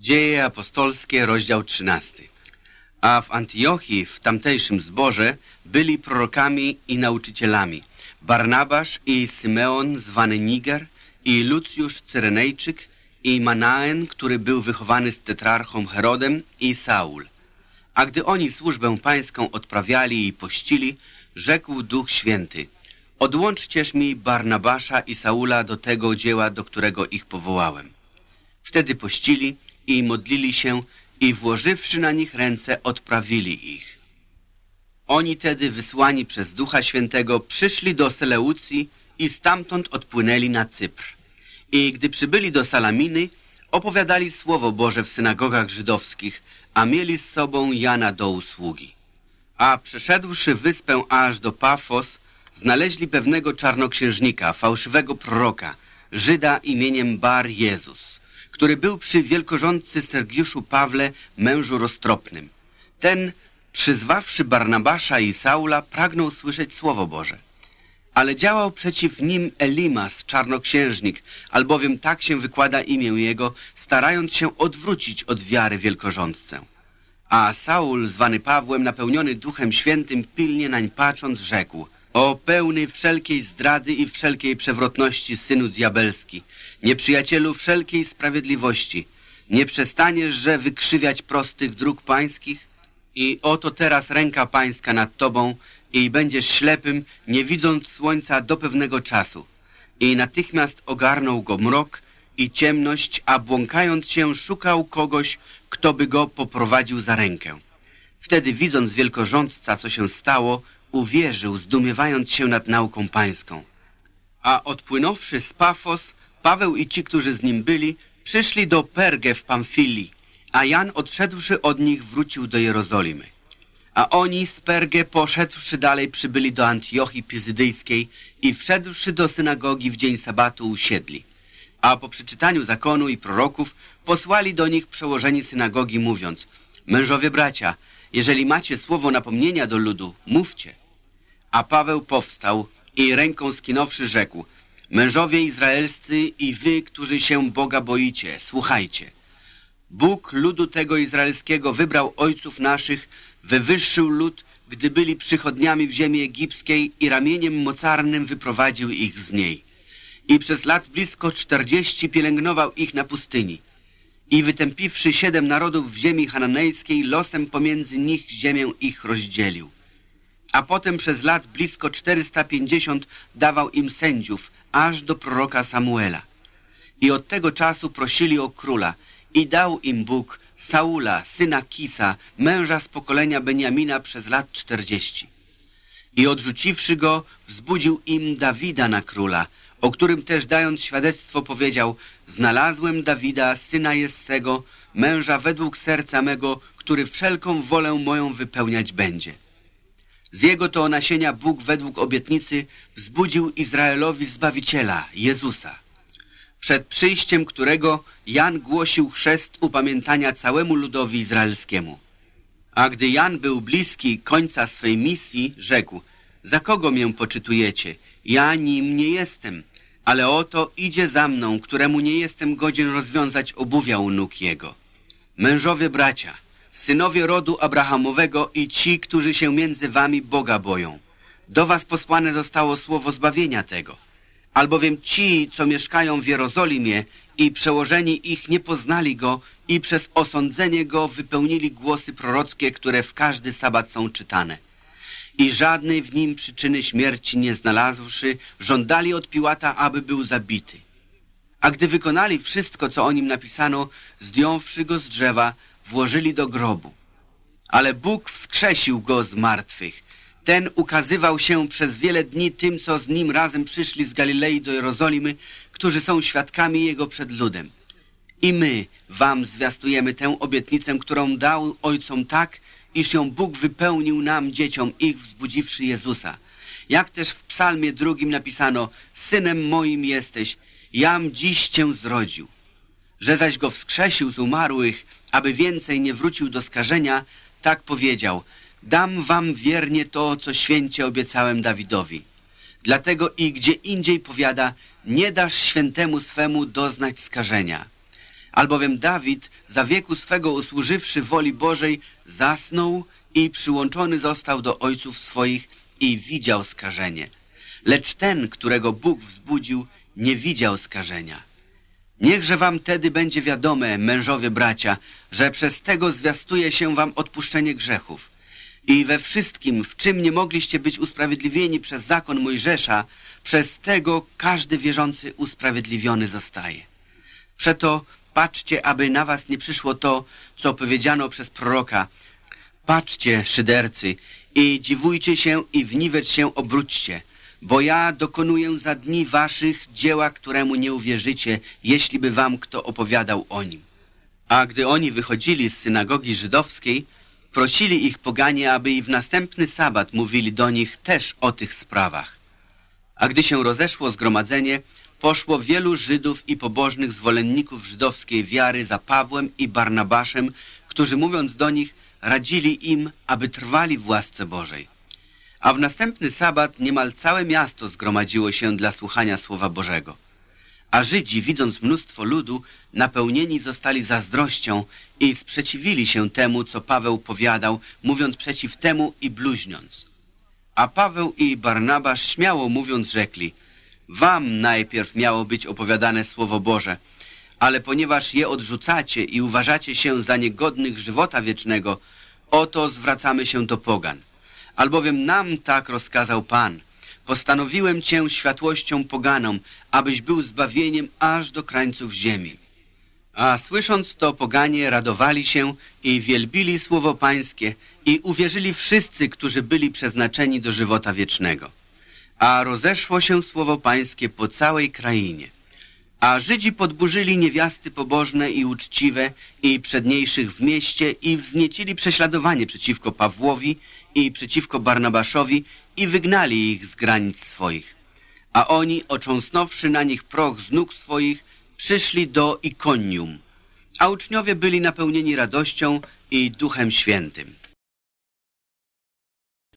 Dzieje apostolskie, rozdział 13. A w Antiochii, w tamtejszym zborze, byli prorokami i nauczycielami Barnabasz i Symeon, zwany Niger, i Lucjusz Cyrenejczyk, i Manaen, który był wychowany z tetrarchą Herodem, i Saul. A gdy oni służbę pańską odprawiali i pościli, rzekł Duch Święty, odłączcież mi Barnabasza i Saula do tego dzieła, do którego ich powołałem. Wtedy pościli i modlili się i włożywszy na nich ręce, odprawili ich. Oni tedy, wysłani przez Ducha Świętego, przyszli do Seleucji i stamtąd odpłynęli na Cypr. I gdy przybyli do Salaminy, opowiadali Słowo Boże w synagogach żydowskich, a mieli z sobą Jana do usługi. A przeszedłszy wyspę aż do Pafos, znaleźli pewnego czarnoksiężnika, fałszywego proroka, Żyda imieniem Bar Jezus który był przy wielkorządcy Sergiuszu Pawle, mężu roztropnym. Ten, przyzwawszy Barnabasza i Saula, pragnął słyszeć Słowo Boże. Ale działał przeciw nim Elimas, czarnoksiężnik, albowiem tak się wykłada imię jego, starając się odwrócić od wiary wielkorządcę. A Saul, zwany Pawłem, napełniony Duchem Świętym, pilnie nań patrząc, rzekł – o pełny wszelkiej zdrady i wszelkiej przewrotności, synu diabelski, nieprzyjacielu wszelkiej sprawiedliwości, nie przestaniesz, że wykrzywiać prostych dróg pańskich? I oto teraz ręka pańska nad tobą i będziesz ślepym, nie widząc słońca do pewnego czasu. I natychmiast ogarnął go mrok i ciemność, a błąkając się szukał kogoś, kto by go poprowadził za rękę. Wtedy widząc wielkorządca, co się stało, uwierzył, zdumiewając się nad nauką pańską. A odpłynąwszy z Pafos, Paweł i ci, którzy z nim byli, przyszli do Pergę w Pamfilii, a Jan odszedłszy od nich wrócił do Jerozolimy. A oni z Pergę poszedłszy dalej przybyli do Antiochii Pizydyjskiej i wszedłszy do synagogi w dzień sabatu usiedli. A po przeczytaniu zakonu i proroków posłali do nich przełożeni synagogi mówiąc Mężowie bracia, jeżeli macie słowo napomnienia do ludu, mówcie. A Paweł powstał i ręką skinąwszy rzekł Mężowie izraelscy i wy, którzy się Boga boicie, słuchajcie. Bóg ludu tego izraelskiego wybrał ojców naszych, wywyższył lud, gdy byli przychodniami w ziemi egipskiej i ramieniem mocarnym wyprowadził ich z niej. I przez lat blisko czterdzieści pielęgnował ich na pustyni. I wytępiwszy siedem narodów w ziemi hananejskiej, losem pomiędzy nich ziemię ich rozdzielił a potem przez lat blisko 450 dawał im sędziów, aż do proroka Samuela. I od tego czasu prosili o króla i dał im Bóg Saula, syna Kisa, męża z pokolenia Beniamina przez lat czterdzieści. I odrzuciwszy go, wzbudził im Dawida na króla, o którym też dając świadectwo powiedział Znalazłem Dawida, syna Jessego, męża według serca mego, który wszelką wolę moją wypełniać będzie. Z jego to nasienia Bóg według obietnicy wzbudził Izraelowi Zbawiciela, Jezusa, przed przyjściem którego Jan głosił chrzest upamiętania całemu ludowi izraelskiemu. A gdy Jan był bliski końca swej misji, rzekł, za kogo mię poczytujecie? Ja nim nie jestem, ale oto idzie za mną, któremu nie jestem godzien rozwiązać obuwia u nóg jego. Mężowie bracia, synowie rodu Abrahamowego i ci, którzy się między wami Boga boją. Do was posłane zostało słowo zbawienia tego. Albowiem ci, co mieszkają w Jerozolimie i przełożeni ich nie poznali go i przez osądzenie go wypełnili głosy prorockie, które w każdy sabat są czytane. I żadnej w nim przyczyny śmierci nie znalazłszy, żądali od Piłata, aby był zabity. A gdy wykonali wszystko, co o nim napisano, zdjąwszy go z drzewa, włożyli do grobu. Ale Bóg wskrzesił go z martwych. Ten ukazywał się przez wiele dni tym, co z nim razem przyszli z Galilei do Jerozolimy, którzy są świadkami Jego przed ludem. I my wam zwiastujemy tę obietnicę, którą dał ojcom tak, iż ją Bóg wypełnił nam, dzieciom ich, wzbudziwszy Jezusa. Jak też w psalmie drugim napisano, Synem moim jesteś, jam dziś cię zrodził. Że zaś go wskrzesił z umarłych, aby więcej nie wrócił do skażenia, tak powiedział, dam wam wiernie to, co święcie obiecałem Dawidowi. Dlatego i gdzie indziej powiada, nie dasz świętemu swemu doznać skażenia. Albowiem Dawid, za wieku swego usłużywszy woli Bożej, zasnął i przyłączony został do ojców swoich i widział skażenie. Lecz ten, którego Bóg wzbudził, nie widział skażenia. Niechże wam tedy będzie wiadome, mężowie bracia, że przez tego zwiastuje się wam odpuszczenie grzechów. I we wszystkim, w czym nie mogliście być usprawiedliwieni przez zakon Mojżesza, przez tego każdy wierzący usprawiedliwiony zostaje. Przeto patrzcie, aby na was nie przyszło to, co powiedziano przez proroka. Patrzcie, szydercy, i dziwujcie się i w niwecz się obróćcie, bo ja dokonuję za dni waszych dzieła, któremu nie uwierzycie, jeśli by wam kto opowiadał o nim. A gdy oni wychodzili z synagogi żydowskiej, prosili ich poganie, aby i w następny sabat mówili do nich też o tych sprawach. A gdy się rozeszło zgromadzenie, poszło wielu Żydów i pobożnych zwolenników żydowskiej wiary za Pawłem i Barnabaszem, którzy mówiąc do nich, radzili im, aby trwali w łasce Bożej. A w następny sabat niemal całe miasto zgromadziło się dla słuchania Słowa Bożego. A Żydzi, widząc mnóstwo ludu, napełnieni zostali zazdrością i sprzeciwili się temu, co Paweł powiadał, mówiąc przeciw temu i bluźniąc. A Paweł i Barnabasz śmiało mówiąc rzekli, wam najpierw miało być opowiadane Słowo Boże, ale ponieważ je odrzucacie i uważacie się za niegodnych żywota wiecznego, oto zwracamy się do pogan. Albowiem nam tak rozkazał Pan. Postanowiłem Cię światłością poganom, abyś był zbawieniem aż do krańców ziemi. A słysząc to poganie radowali się i wielbili słowo pańskie i uwierzyli wszyscy, którzy byli przeznaczeni do żywota wiecznego. A rozeszło się słowo pańskie po całej krainie. A Żydzi podburzyli niewiasty pobożne i uczciwe i przedniejszych w mieście i wzniecili prześladowanie przeciwko Pawłowi i przeciwko Barnabaszowi i wygnali ich z granic swoich. A oni, ocząsnąwszy na nich proch z nóg swoich, przyszli do Ikonium, a uczniowie byli napełnieni radością i Duchem Świętym.